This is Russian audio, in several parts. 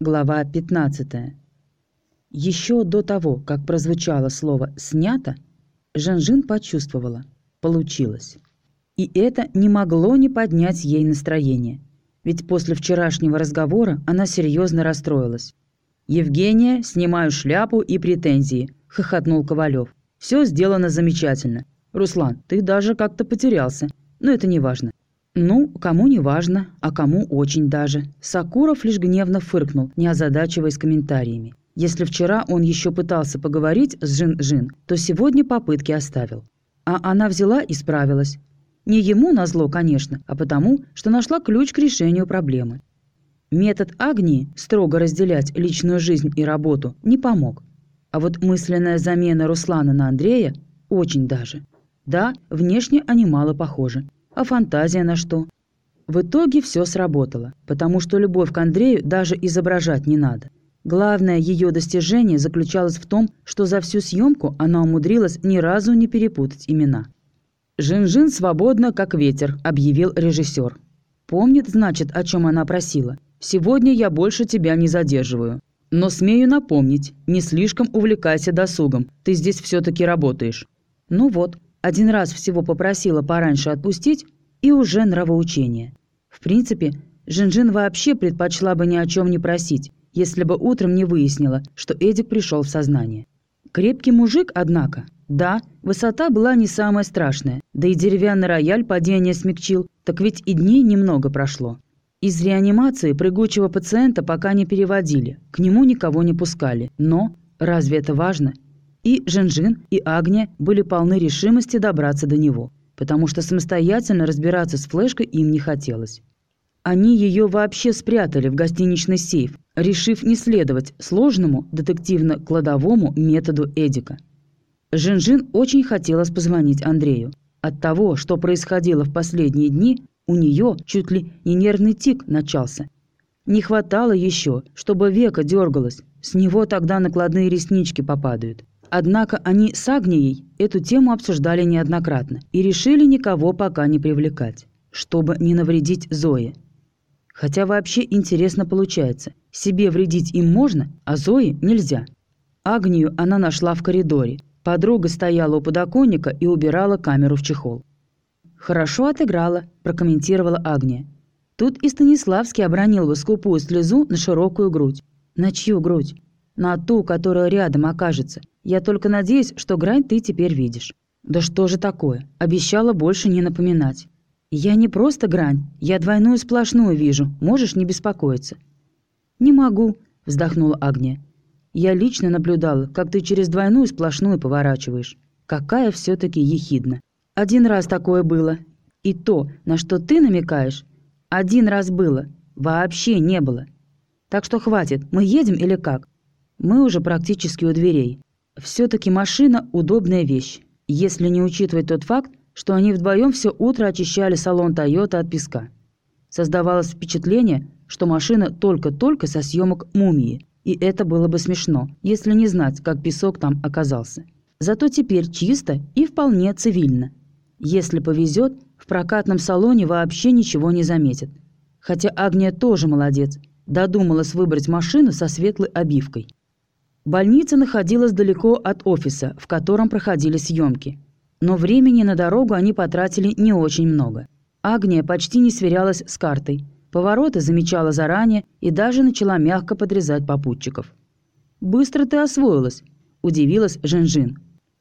Глава 15. Еще до того, как прозвучало слово «снято», Жанжин почувствовала – получилось. И это не могло не поднять ей настроение. Ведь после вчерашнего разговора она серьезно расстроилась. «Евгения, снимаю шляпу и претензии», – хохотнул Ковалев. «Все сделано замечательно. Руслан, ты даже как-то потерялся. Но это не важно. Ну, кому не важно, а кому очень даже. Сакуров лишь гневно фыркнул, не озадачиваясь комментариями. Если вчера он еще пытался поговорить с Жин-Жин, то сегодня попытки оставил. А она взяла и справилась. Не ему назло, конечно, а потому, что нашла ключ к решению проблемы. Метод Агнии строго разделять личную жизнь и работу не помог. А вот мысленная замена Руслана на Андрея очень даже. Да, внешне они мало похожи. А фантазия на что? В итоге все сработало, потому что любовь к Андрею даже изображать не надо. Главное ее достижение заключалось в том, что за всю съемку она умудрилась ни разу не перепутать имена. «Жин-Жин свободно, как ветер», – объявил режиссер. «Помнит, значит, о чем она просила. Сегодня я больше тебя не задерживаю. Но смею напомнить, не слишком увлекайся досугом, ты здесь все-таки работаешь». Ну вот, один раз всего попросила пораньше отпустить, и уже нравоучение. В принципе, Жинжин вообще предпочла бы ни о чем не просить, если бы утром не выяснила, что Эдик пришел в сознание. Крепкий мужик, однако. Да, высота была не самая страшная, да и деревянный рояль падение смягчил, так ведь и дней немного прошло. Из реанимации прыгучего пациента пока не переводили, к нему никого не пускали. Но разве это важно? И Женжин, и Агния были полны решимости добраться до него, потому что самостоятельно разбираться с флешкой им не хотелось. Они ее вообще спрятали в гостиничный сейф, решив не следовать сложному детективно-кладовому методу Эдика. Жинжин очень хотелось позвонить Андрею. От того, что происходило в последние дни, у нее чуть ли не нервный тик начался. Не хватало еще, чтобы века дергалось, с него тогда накладные реснички попадают. Однако они с Агнией эту тему обсуждали неоднократно и решили никого пока не привлекать, чтобы не навредить Зое. Хотя вообще интересно получается. Себе вредить им можно, а Зое нельзя. Агнию она нашла в коридоре. Подруга стояла у подоконника и убирала камеру в чехол. «Хорошо отыграла», – прокомментировала Агния. Тут и Станиславский обронил бы скупую слезу на широкую грудь. На чью грудь? На ту, которая рядом окажется. Я только надеюсь, что грань ты теперь видишь. Да что же такое? Обещала больше не напоминать. Я не просто грань, я двойную сплошную вижу, можешь не беспокоиться. Не могу, вздохнула Агния. Я лично наблюдала, как ты через двойную сплошную поворачиваешь. Какая все таки ехидна. Один раз такое было. И то, на что ты намекаешь, один раз было. Вообще не было. Так что хватит, мы едем или как? Мы уже практически у дверей. Все-таки машина – удобная вещь, если не учитывать тот факт, что они вдвоем все утро очищали салон Тойота от песка. Создавалось впечатление, что машина только-только со съемок «Мумии», и это было бы смешно, если не знать, как песок там оказался. Зато теперь чисто и вполне цивильно. Если повезет, в прокатном салоне вообще ничего не заметят. Хотя Агния тоже молодец, додумалась выбрать машину со светлой обивкой. Больница находилась далеко от офиса, в котором проходили съемки. Но времени на дорогу они потратили не очень много. Агния почти не сверялась с картой. Повороты замечала заранее и даже начала мягко подрезать попутчиков. «Быстро ты освоилась», – удивилась Женжин.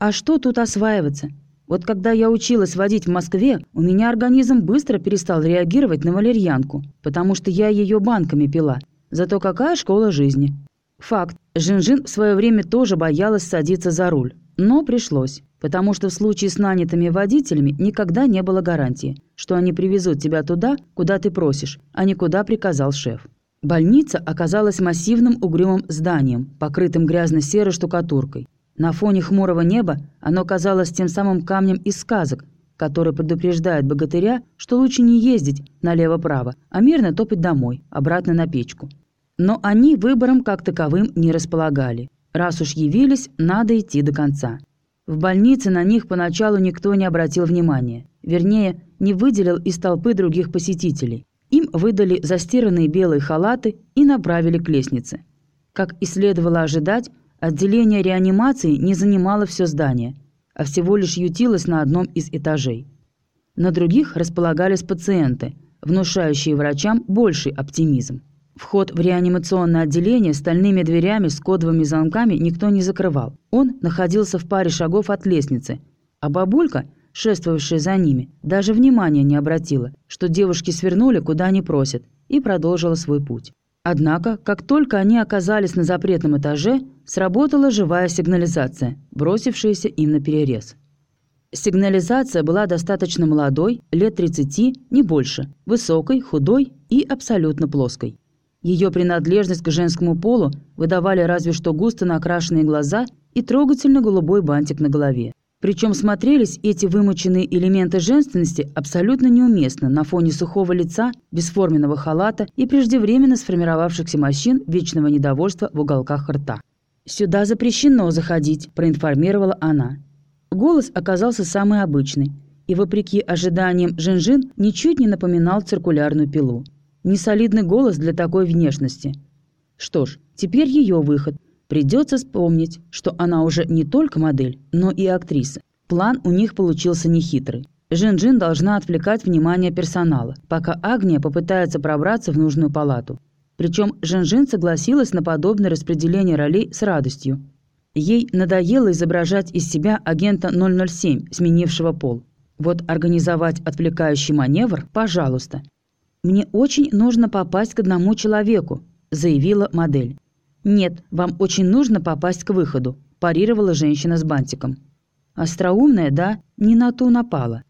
«А что тут осваиваться? Вот когда я училась водить в Москве, у меня организм быстро перестал реагировать на валерьянку, потому что я ее банками пила. Зато какая школа жизни? Факт. Жинжин в свое время тоже боялась садиться за руль. Но пришлось. Потому что в случае с нанятыми водителями никогда не было гарантии, что они привезут тебя туда, куда ты просишь, а не куда приказал шеф. Больница оказалась массивным угрюмым зданием, покрытым грязно-серой штукатуркой. На фоне хмурого неба оно казалось тем самым камнем из сказок, который предупреждает богатыря, что лучше не ездить налево-право, а мирно топать домой, обратно на печку. Но они выбором как таковым не располагали. Раз уж явились, надо идти до конца. В больнице на них поначалу никто не обратил внимания. Вернее, не выделил из толпы других посетителей. Им выдали застиранные белые халаты и направили к лестнице. Как и следовало ожидать, отделение реанимации не занимало все здание, а всего лишь ютилось на одном из этажей. На других располагались пациенты, внушающие врачам больший оптимизм. Вход в реанимационное отделение стальными дверями с кодовыми замками никто не закрывал. Он находился в паре шагов от лестницы, а бабулька, шествовавшая за ними, даже внимания не обратила, что девушки свернули куда не просят, и продолжила свой путь. Однако, как только они оказались на запретном этаже, сработала живая сигнализация, бросившаяся им на перерез. Сигнализация была достаточно молодой, лет 30, не больше, высокой, худой и абсолютно плоской. Ее принадлежность к женскому полу выдавали разве что густо накрашенные глаза и трогательно голубой бантик на голове. Причем смотрелись эти вымученные элементы женственности абсолютно неуместно на фоне сухого лица, бесформенного халата и преждевременно сформировавшихся морщин вечного недовольства в уголках рта. «Сюда запрещено заходить», – проинформировала она. Голос оказался самый обычный и, вопреки ожиданиям Жинжин, ничуть не напоминал циркулярную пилу. Несолидный голос для такой внешности. Что ж, теперь ее выход. Придется вспомнить, что она уже не только модель, но и актриса. План у них получился нехитрый. Жин-Джин должна отвлекать внимание персонала, пока Агния попытается пробраться в нужную палату. Причем Жин-Джин согласилась на подобное распределение ролей с радостью. Ей надоело изображать из себя агента 007, сменившего пол. Вот организовать отвлекающий маневр – пожалуйста. «Мне очень нужно попасть к одному человеку», – заявила модель. «Нет, вам очень нужно попасть к выходу», – парировала женщина с бантиком. Остроумная, да, не на ту напала.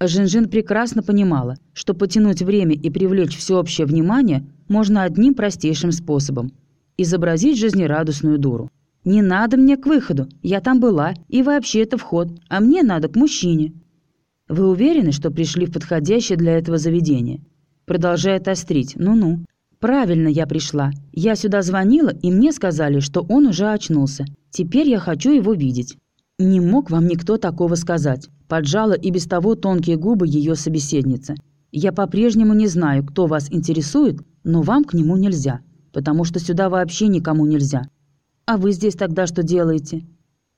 Жинжин прекрасно понимала, что потянуть время и привлечь всеобщее внимание можно одним простейшим способом – изобразить жизнерадостную дуру. «Не надо мне к выходу, я там была, и вообще это вход, а мне надо к мужчине». «Вы уверены, что пришли в подходящее для этого заведение?» Продолжает острить. «Ну-ну». «Правильно я пришла. Я сюда звонила, и мне сказали, что он уже очнулся. Теперь я хочу его видеть». «Не мог вам никто такого сказать», – поджала и без того тонкие губы ее собеседница. «Я по-прежнему не знаю, кто вас интересует, но вам к нему нельзя, потому что сюда вообще никому нельзя. А вы здесь тогда что делаете?»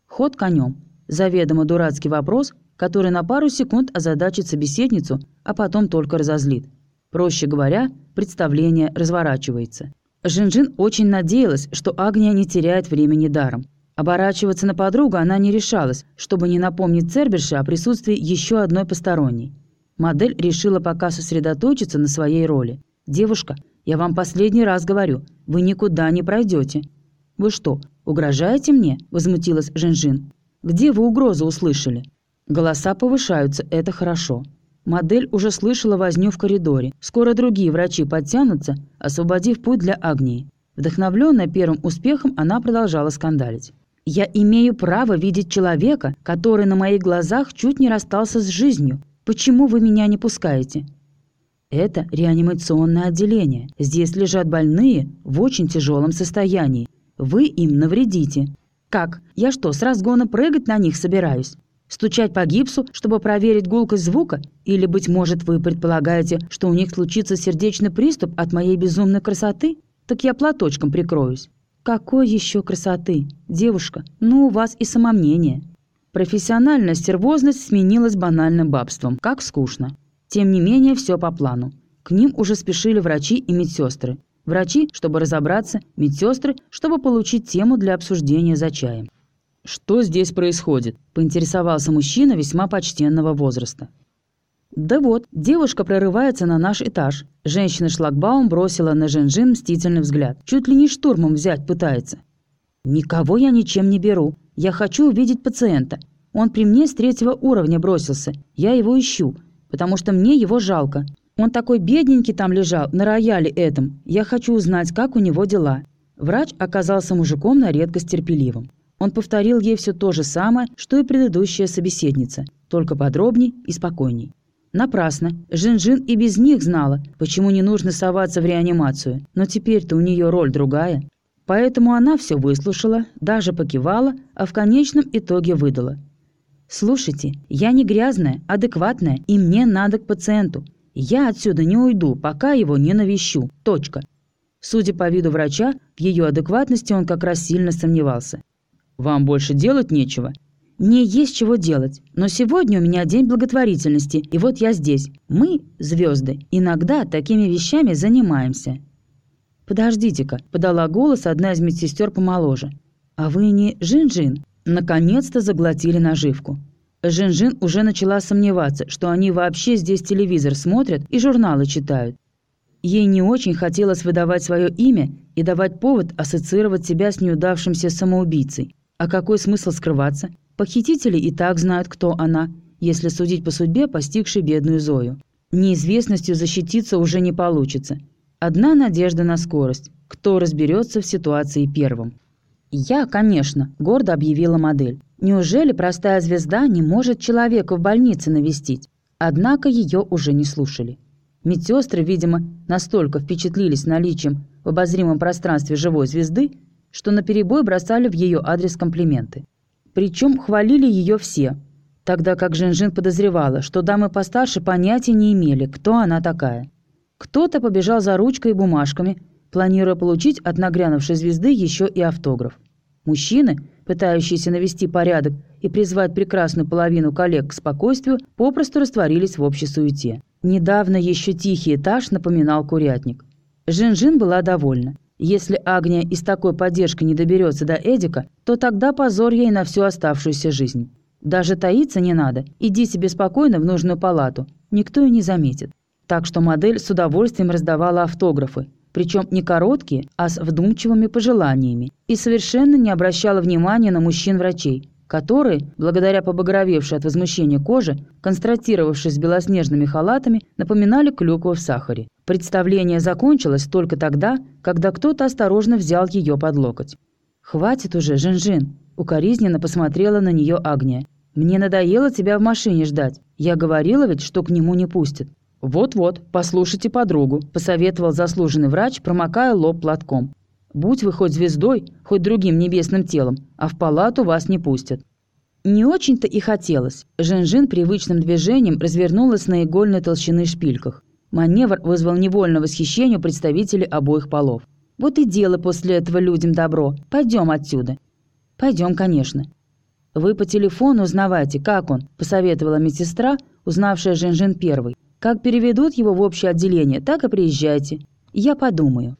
Ход конем. Заведомо дурацкий вопрос, который на пару секунд озадачит собеседницу, а потом только разозлит. Проще говоря, представление разворачивается. Жинжин очень надеялась, что Агния не теряет времени даром. Оборачиваться на подругу она не решалась, чтобы не напомнить Церберше о присутствии еще одной посторонней. Модель решила пока сосредоточиться на своей роли. «Девушка, я вам последний раз говорю, вы никуда не пройдете». «Вы что, угрожаете мне?» – возмутилась Жинжин. «Где вы угрозу услышали?» Голоса повышаются, это хорошо. Модель уже слышала возню в коридоре. Скоро другие врачи подтянутся, освободив путь для Агнии. Вдохновленная первым успехом, она продолжала скандалить. «Я имею право видеть человека, который на моих глазах чуть не расстался с жизнью. Почему вы меня не пускаете?» «Это реанимационное отделение. Здесь лежат больные в очень тяжелом состоянии. Вы им навредите». «Как? Я что, с разгона прыгать на них собираюсь?» Стучать по гипсу, чтобы проверить гулкость звука? Или, быть может, вы предполагаете, что у них случится сердечный приступ от моей безумной красоты? Так я платочком прикроюсь. Какой еще красоты? Девушка, ну у вас и самомнение. Профессиональная стервозность сменилась банальным бабством. Как скучно. Тем не менее, все по плану. К ним уже спешили врачи и медсестры. Врачи, чтобы разобраться, медсестры, чтобы получить тему для обсуждения за чаем. «Что здесь происходит?» – поинтересовался мужчина весьма почтенного возраста. «Да вот, девушка прорывается на наш этаж». Женщина-шлагбаум бросила на Жинжин мстительный взгляд. Чуть ли не штурмом взять пытается. «Никого я ничем не беру. Я хочу увидеть пациента. Он при мне с третьего уровня бросился. Я его ищу, потому что мне его жалко. Он такой бедненький там лежал, на рояле этом. Я хочу узнать, как у него дела». Врач оказался мужиком на редкость терпеливым. Он повторил ей все то же самое, что и предыдущая собеседница, только подробней и спокойней. Напрасно. Жин-Жин и без них знала, почему не нужно соваться в реанимацию, но теперь-то у нее роль другая. Поэтому она все выслушала, даже покивала, а в конечном итоге выдала. «Слушайте, я не грязная, адекватная, и мне надо к пациенту. Я отсюда не уйду, пока его не навещу. Точка. Судя по виду врача, в ее адекватности он как раз сильно сомневался. «Вам больше делать нечего?» «Мне есть чего делать, но сегодня у меня день благотворительности, и вот я здесь. Мы, звезды, иногда такими вещами занимаемся». «Подождите-ка», — подала голос одна из медсестер помоложе. «А вы не Жин-Жин?» Наконец-то заглотили наживку. Жин-Жин уже начала сомневаться, что они вообще здесь телевизор смотрят и журналы читают. Ей не очень хотелось выдавать свое имя и давать повод ассоциировать себя с неудавшимся самоубийцей. А какой смысл скрываться? Похитители и так знают, кто она, если судить по судьбе, постигшей бедную Зою. Неизвестностью защититься уже не получится. Одна надежда на скорость. Кто разберется в ситуации первым? «Я, конечно», – гордо объявила модель. «Неужели простая звезда не может человека в больнице навестить?» Однако ее уже не слушали. Медсестры, видимо, настолько впечатлились наличием в обозримом пространстве живой звезды, что наперебой бросали в ее адрес комплименты. Причем хвалили ее все, тогда как Жин-Жин подозревала, что дамы постарше понятия не имели, кто она такая. Кто-то побежал за ручкой и бумажками, планируя получить от нагрянувшей звезды еще и автограф. Мужчины, пытающиеся навести порядок и призвать прекрасную половину коллег к спокойствию, попросту растворились в общей суете. Недавно еще тихий этаж напоминал курятник. Жин-Жин была довольна. Если Агния из такой поддержки не доберется до Эдика, то тогда позор ей на всю оставшуюся жизнь. Даже таиться не надо, иди себе спокойно в нужную палату, никто и не заметит. Так что модель с удовольствием раздавала автографы, причем не короткие, а с вдумчивыми пожеланиями, и совершенно не обращала внимания на мужчин-врачей, которые, благодаря побагровевшей от возмущения кожи, констратировавшись белоснежными халатами, напоминали клюкву в сахаре. Представление закончилось только тогда, когда кто-то осторожно взял ее под локоть. «Хватит уже, Жин-Жин!» – укоризненно посмотрела на нее Агния. «Мне надоело тебя в машине ждать. Я говорила ведь, что к нему не пустят». «Вот-вот, послушайте подругу», – посоветовал заслуженный врач, промокая лоб платком. «Будь вы хоть звездой, хоть другим небесным телом, а в палату вас не пустят». Не очень-то и хотелось. Жин-Жин привычным движением развернулась на игольной толщины шпильках. Маневр вызвал невольное восхищение представителей обоих полов. «Вот и делай после этого людям добро. Пойдем отсюда». «Пойдем, конечно». «Вы по телефону узнавайте, как он», – посоветовала медсестра, узнавшая Жин-Жин первой. «Как переведут его в общее отделение, так и приезжайте. Я подумаю».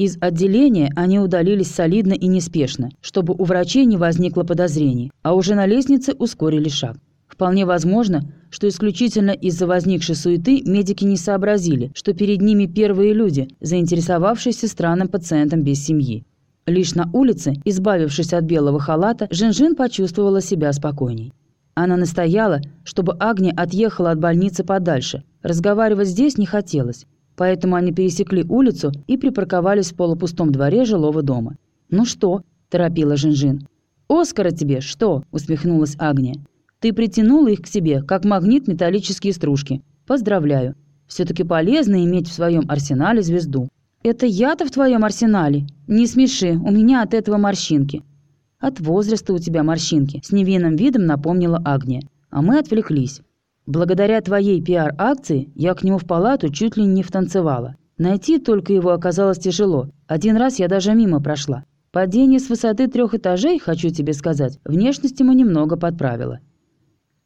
Из отделения они удалились солидно и неспешно, чтобы у врачей не возникло подозрений, а уже на лестнице ускорили шаг. Вполне возможно, что исключительно из-за возникшей суеты медики не сообразили, что перед ними первые люди, заинтересовавшиеся странным пациентом без семьи. Лишь на улице, избавившись от белого халата, Жин-Жин почувствовала себя спокойней. Она настояла, чтобы Агния отъехала от больницы подальше. Разговаривать здесь не хотелось, поэтому они пересекли улицу и припарковались в полупустом дворе жилого дома. «Ну что?» – торопила Жин-Жин. «Оскара тебе что?» – усмехнулась Агния. Ты притянула их к себе, как магнит металлические стружки. Поздравляю. Все-таки полезно иметь в своем арсенале звезду. Это я-то в твоем арсенале? Не смеши, у меня от этого морщинки. От возраста у тебя морщинки, с невинным видом напомнила Агния. А мы отвлеклись. Благодаря твоей пиар-акции я к нему в палату чуть ли не втанцевала. Найти только его оказалось тяжело. Один раз я даже мимо прошла. Падение с высоты трех этажей, хочу тебе сказать, внешность ему немного подправила.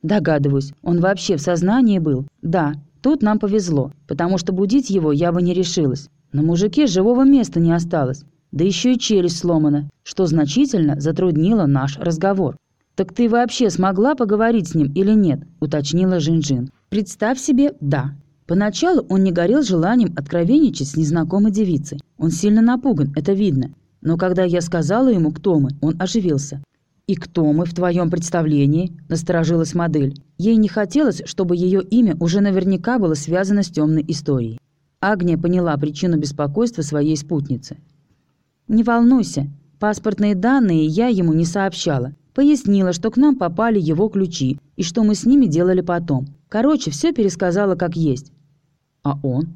Догадываюсь, он вообще в сознании был? Да, тут нам повезло, потому что будить его я бы не решилась. На мужике живого места не осталось, да еще и челюсть сломана, что значительно затруднило наш разговор. «Так ты вообще смогла поговорить с ним или нет?» – уточнила Жин-Жин. «Представь себе, да». Поначалу он не горел желанием откровенничать с незнакомой девицей. Он сильно напуган, это видно. Но когда я сказала ему, кто мы, он оживился. «И кто мы в твоем представлении?» – насторожилась модель. Ей не хотелось, чтобы ее имя уже наверняка было связано с темной историей. Агния поняла причину беспокойства своей спутницы. «Не волнуйся, паспортные данные я ему не сообщала. Пояснила, что к нам попали его ключи и что мы с ними делали потом. Короче, все пересказала как есть». «А он?»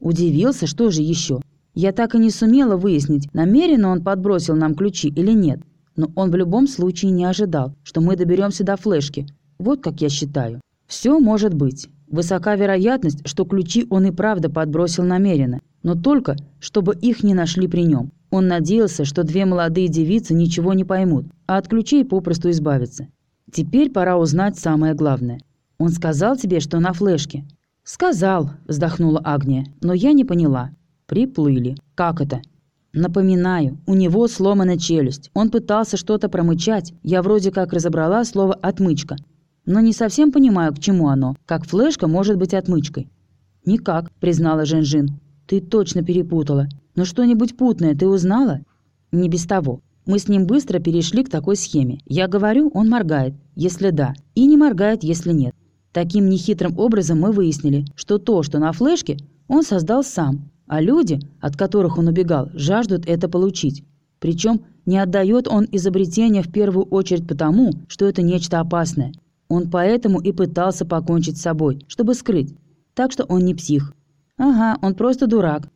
Удивился, что же еще? Я так и не сумела выяснить, намеренно он подбросил нам ключи или нет но он в любом случае не ожидал, что мы доберемся до флешки. Вот как я считаю. Все может быть. Высока вероятность, что ключи он и правда подбросил намеренно, но только, чтобы их не нашли при нем. Он надеялся, что две молодые девицы ничего не поймут, а от ключей попросту избавятся. Теперь пора узнать самое главное. Он сказал тебе, что на флешке? Сказал, вздохнула Агния, но я не поняла. Приплыли. Как это? Напоминаю, у него сломана челюсть. Он пытался что-то промычать. Я вроде как разобрала слово «отмычка». Но не совсем понимаю, к чему оно. Как флешка может быть отмычкой? «Никак», — признала Женжин. «Ты точно перепутала. Но что-нибудь путное ты узнала?» «Не без того. Мы с ним быстро перешли к такой схеме. Я говорю, он моргает, если да, и не моргает, если нет. Таким нехитрым образом мы выяснили, что то, что на флешке, он создал сам, а люди, от которых он убегал, жаждут это получить. Причем не отдает он изобретение в первую очередь потому, что это нечто опасное. Он поэтому и пытался покончить с собой, чтобы скрыть. Так что он не псих. Ага, он просто дурак.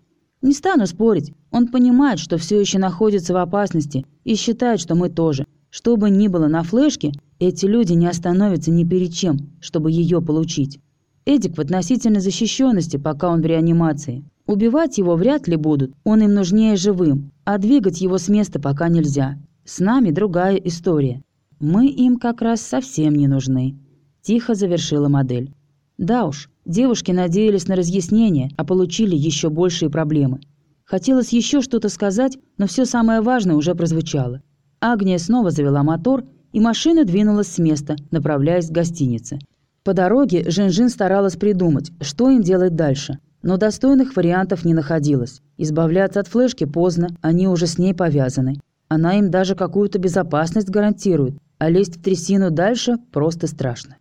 Не стану спорить. Он понимает, что все еще находится в опасности и считает, что мы тоже. Что бы ни было на флешке, эти люди не остановятся ни перед чем, чтобы ее получить. Эдик в относительной защищенности, пока он в реанимации. Убивать его вряд ли будут, он им нужнее живым, а двигать его с места пока нельзя. С нами другая история. Мы им как раз совсем не нужны. Тихо завершила модель. Да уж, девушки надеялись на разъяснение, а получили еще большие проблемы. Хотелось еще что-то сказать, но все самое важное уже прозвучало. Агния снова завела мотор, и машина двинулась с места, направляясь к гостинице. По дороге Жинжин старалась придумать, что им делать дальше – но достойных вариантов не находилось. Избавляться от флешки поздно, они уже с ней повязаны. Она им даже какую-то безопасность гарантирует, а лезть в трясину дальше просто страшно.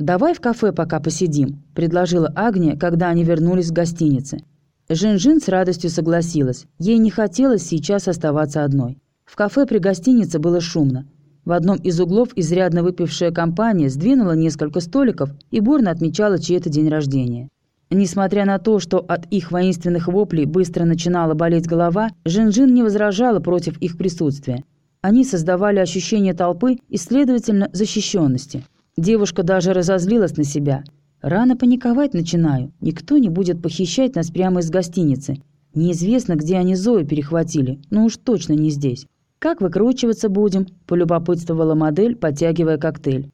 «Давай в кафе пока посидим», – предложила Агния, когда они вернулись в гостинице. Жин-Жин с радостью согласилась. Ей не хотелось сейчас оставаться одной. В кафе при гостинице было шумно. В одном из углов изрядно выпившая компания сдвинула несколько столиков и бурно отмечала чей-то день рождения. Несмотря на то, что от их воинственных воплей быстро начинала болеть голова, Жин-Жин не возражала против их присутствия. Они создавали ощущение толпы и, следовательно, защищенности. Девушка даже разозлилась на себя. «Рано паниковать начинаю. Никто не будет похищать нас прямо из гостиницы. Неизвестно, где они Зою перехватили, но уж точно не здесь. Как выкручиваться будем?» – полюбопытствовала модель, подтягивая коктейль.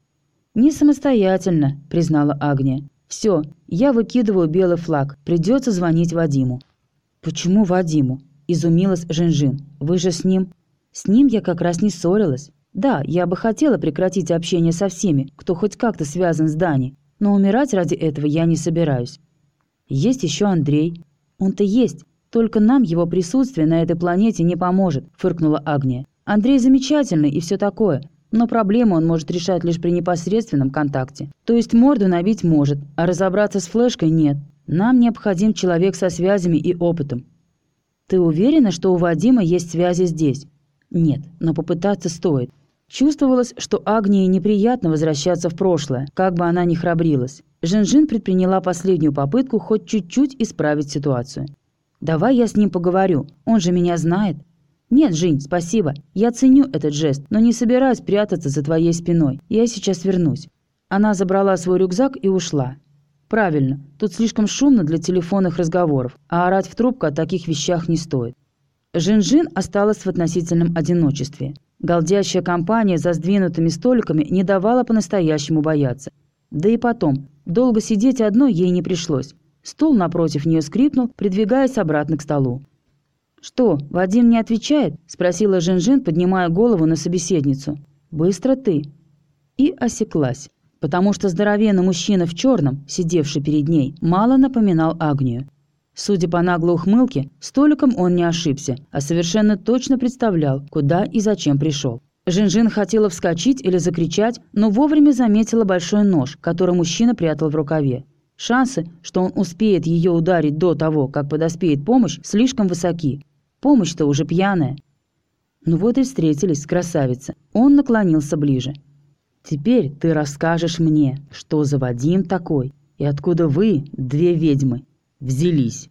«Не самостоятельно», – признала Агния. «Все, я выкидываю белый флаг. Придется звонить Вадиму». «Почему Вадиму?» – изумилась Жинжин. «Вы же с ним...» «С ним я как раз не ссорилась. Да, я бы хотела прекратить общение со всеми, кто хоть как-то связан с Дани, но умирать ради этого я не собираюсь. Есть еще Андрей. Он-то есть, только нам его присутствие на этой планете не поможет», – фыркнула Агния. «Андрей замечательный и все такое, но проблему он может решать лишь при непосредственном контакте. То есть морду набить может, а разобраться с флешкой нет. Нам необходим человек со связями и опытом. Ты уверена, что у Вадима есть связи здесь? Нет, но попытаться стоит. Чувствовалось, что Агнии неприятно возвращаться в прошлое, как бы она ни храбрилась. Жин-Жин предприняла последнюю попытку хоть чуть-чуть исправить ситуацию. «Давай я с ним поговорю, он же меня знает». «Нет, Жень, спасибо. Я ценю этот жест, но не собираюсь прятаться за твоей спиной. Я сейчас вернусь». Она забрала свой рюкзак и ушла. «Правильно. Тут слишком шумно для телефонных разговоров, а орать в трубку о таких вещах не стоит». Жин-Жин осталась в относительном одиночестве. Голдящая компания за сдвинутыми столиками не давала по-настоящему бояться. Да и потом, долго сидеть одной ей не пришлось. Стул напротив нее скрипнул, придвигаясь обратно к столу. «Что, Вадим не отвечает?» – спросила Жин-Жин, поднимая голову на собеседницу. «Быстро ты». И осеклась, потому что здоровенный мужчина в черном, сидевший перед ней, мало напоминал Агнию. Судя по наглой ухмылке, столиком он не ошибся, а совершенно точно представлял, куда и зачем пришел. Жин-Жин хотела вскочить или закричать, но вовремя заметила большой нож, который мужчина прятал в рукаве. Шансы, что он успеет ее ударить до того, как подоспеет помощь, слишком высоки. Помощь-то уже пьяная. Ну вот и встретились, красавица. Он наклонился ближе. Теперь ты расскажешь мне, что за Вадим такой, и откуда вы, две ведьмы, взялись.